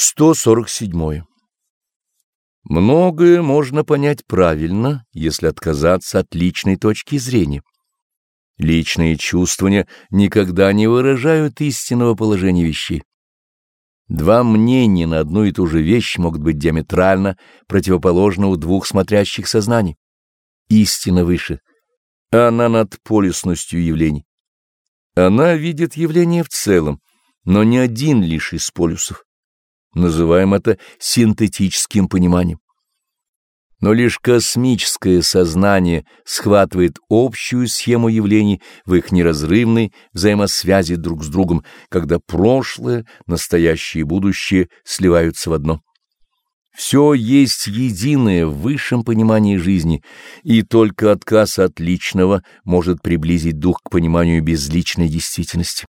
147. Многое можно понять правильно, если отказаться от личной точки зрения. Личные чувствования никогда не выражают истинного положения вещей. Два мнения на одну и ту же вещь могут быть диаметрально противоположны у двух смотрящих сознаний. Истина выше. Она над полюсностью явлений. Она видит явление в целом, но не один лишь из полюсов. Называем это синтетическим пониманием. Но лишь космическое сознание схватывает общую схему явлений в их неразрывной взаимосвязи друг с другом, когда прошлое, настоящее и будущее сливаются в одно. Все есть единое в высшем понимании жизни, и только отказ от личного может приблизить дух к пониманию безличной действительности.